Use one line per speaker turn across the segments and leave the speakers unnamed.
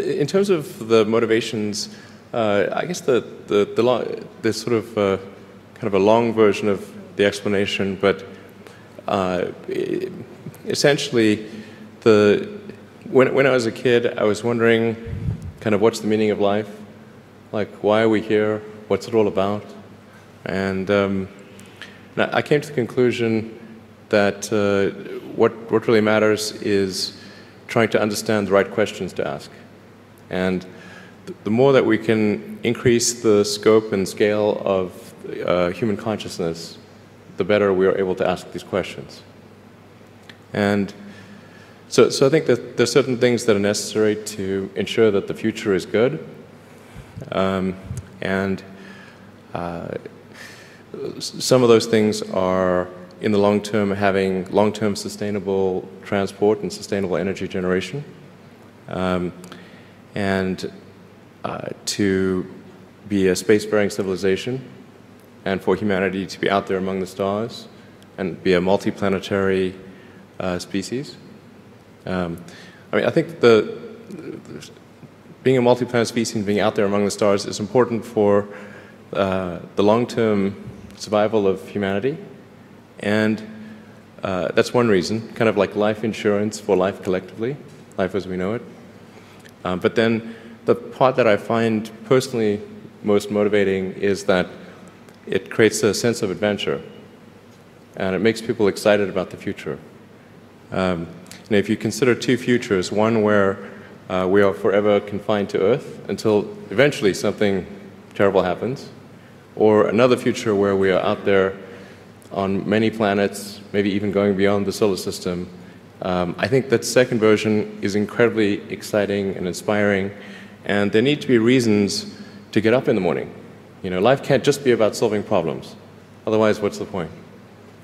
in terms of the motivations, uh, I guess the the the, the sort of uh, kind of a long version of the explanation, but uh, essentially, the when when I was a kid, I was wondering, kind of, what's the meaning of life? Like, why are we here? What's it all about? And um, I came to the conclusion that uh, what what really matters is trying to understand the right questions to ask. And the more that we can increase the scope and scale of uh, human consciousness, the better we are able to ask these questions. And so, so I think that there are certain things that are necessary to ensure that the future is good. Um, and uh, some of those things are, in the long term, having long term sustainable transport and sustainable energy generation. Um, and uh, to be a spacefaring civilization and for humanity to be out there among the stars and be a multiplanetary uh, species. Um, I mean, I think the, being a multiplanetary species and being out there among the stars is important for uh, the long-term survival of humanity, and uh, that's one reason, kind of like life insurance for life collectively, life as we know it. Um, but then the part that I find personally most motivating is that it creates a sense of adventure and it makes people excited about the future. Um, and if you consider two futures, one where uh, we are forever confined to Earth until eventually something terrible happens, or another future where we are out there on many planets, maybe even going beyond the solar system, um, I think that second version is incredibly exciting and inspiring, and there need to be reasons to get up in the morning. You know, life can't just be about solving problems. Otherwise, what's the point?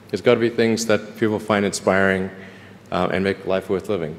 There's got to be things that people find inspiring uh, and make life worth living.